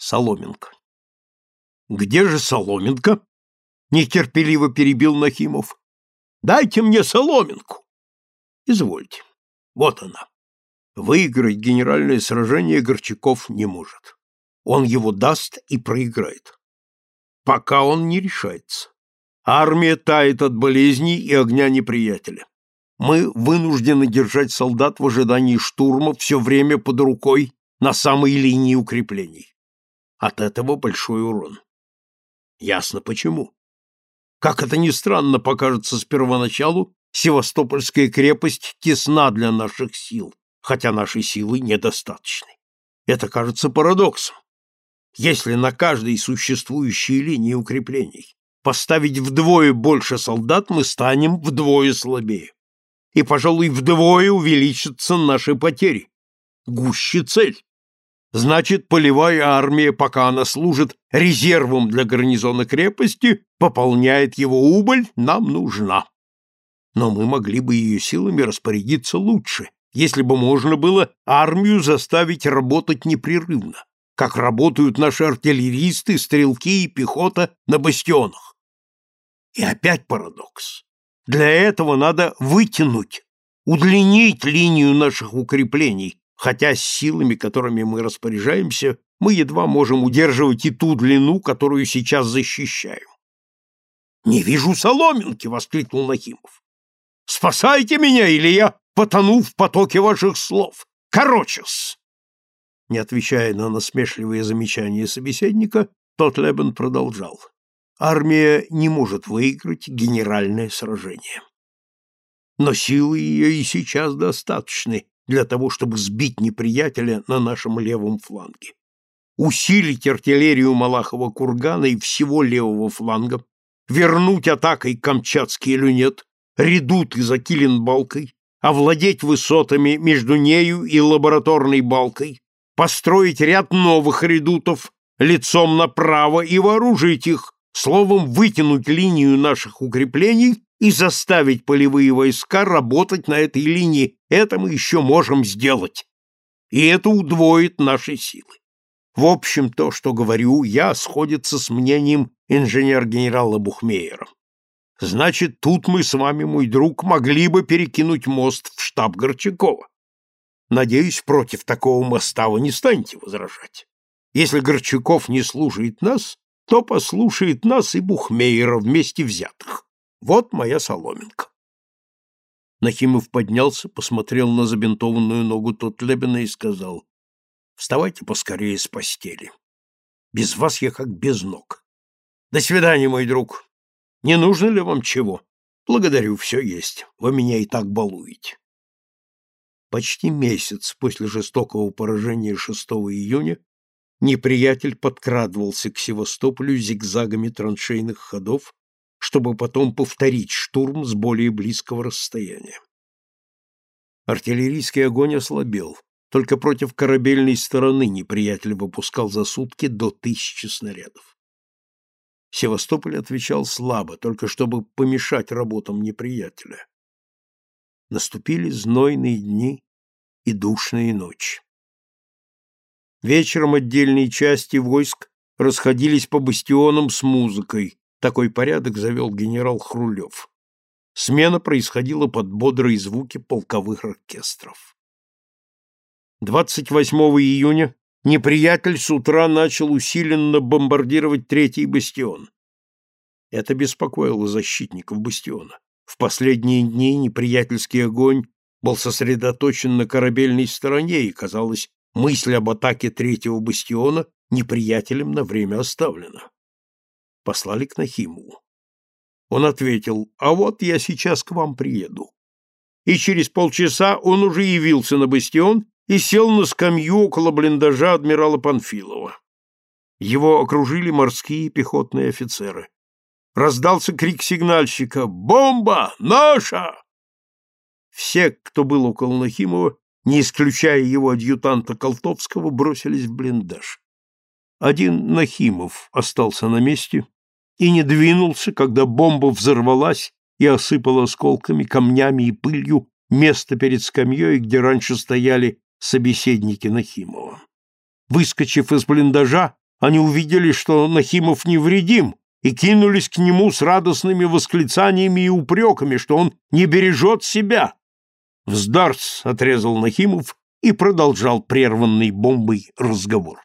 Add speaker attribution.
Speaker 1: Соломенко. Где же Соломенко? Нетерпеливо перебил Нахимов. Дайте мне соломинку. Извольте. Вот она. Выиграть генеральное сражение Горчаков не может. Он его даст и проиграет. Пока он не решается. Армия тает от болезней и огня неприятеля. Мы вынуждены держать солдат в ожидании штурма все время под рукой на самой линии укреплений. От этого большой урон. Ясно почему. Как это ни странно покажется с первоначалу, Севастопольская крепость тесна для наших сил, хотя наши силы недостаточны. Это кажется парадоксом. Если на каждой существующей линии укреплений поставить вдвое больше солдат, мы станем вдвое слабее. И, пожалуй, вдвое увеличатся наши потери. Гуще цель. Значит, полевая армия, пока она служит резервом для гарнизона крепости, пополняет его убыль, нам нужна. Но мы могли бы ее силами распорядиться лучше, если бы можно было армию заставить работать непрерывно, как работают наши артиллеристы, стрелки и пехота на бастионах. И опять парадокс. Для этого надо вытянуть, удлинить линию наших укреплений, хотя с силами, которыми мы распоряжаемся, мы едва можем удерживать и ту длину, которую сейчас защищаем. «Не вижу соломинки!» — воскликнул Нахимов. «Спасайте меня, или я потону в потоке ваших слов! Короче-с!» Не отвечая на насмешливые замечания собеседника, тот Лебен продолжал. «Армия не может выиграть генеральное сражение. Но силы ее и сейчас достаточны, для того, чтобы сбить неприятеля на нашем левом фланге. Усилить артиллерию Малахова кургана и всего левого фланга, вернуть атакой Камчатский люнет, редут и Закилин балкой, овладеть высотами между нею и лабораторной балкой, построить ряд новых редутов лицом направо и вооружить их, словом, вытянуть линию наших укреплений и заставить полевые войска работать на этой линии. Это мы еще можем сделать. И это удвоит наши силы. В общем, то, что говорю я, сходится с мнением инженер-генерала Бухмеера. Значит, тут мы с вами, мой друг, могли бы перекинуть мост в штаб Горчакова. Надеюсь, против такого моста вы не станете возражать. Если Горчаков не слушает нас, то послушает нас и Бухмеера вместе взятых. Вот моя соломинка. Нахимов поднялся, посмотрел на забинтованную ногу Тотлебина и сказал, «Вставайте поскорее с постели. Без вас я как без ног. До свидания, мой друг. Не нужно ли вам чего? Благодарю, все есть. Вы меня и так балуете». Почти месяц после жестокого поражения 6 июня неприятель подкрадывался к Севастополю зигзагами траншейных ходов, чтобы потом повторить штурм с более близкого расстояния. Артиллерийский огонь ослабел, только против корабельной стороны неприятель выпускал за сутки до тысячи снарядов. Севастополь отвечал слабо, только чтобы помешать работам неприятеля. Наступили знойные дни и душные ночи. Вечером отдельные части войск расходились по бастионам с музыкой, такой порядок завел генерал Хрулев. Смена происходила под бодрые звуки полковых оркестров. 28 июня неприятель с утра начал усиленно бомбардировать третий бастион. Это беспокоило защитников бастиона. В последние дни неприятельский огонь был сосредоточен на корабельной стороне, и, казалось, мысль об атаке третьего бастиона неприятелем на время оставлена послали к Нахимову. Он ответил, а вот я сейчас к вам приеду. И через полчаса он уже явился на бастион и сел на скамью около блиндажа адмирала Панфилова. Его окружили морские пехотные офицеры. Раздался крик сигнальщика «Бомба! Наша!» Все, кто был около Нахимова, не исключая его адъютанта Колтовского, бросились в блиндаж. Один Нахимов остался на месте и не двинулся, когда бомба взорвалась и осыпала осколками, камнями и пылью место перед скамьей, где раньше стояли собеседники Нахимова. Выскочив из блиндажа, Они увидели, что Нахимов невредим, и кинулись к нему с радостными восклицаниями и упреками, что он не бережет себя. Вздарс отрезал Нахимов и продолжал прерванный бомбой разговор.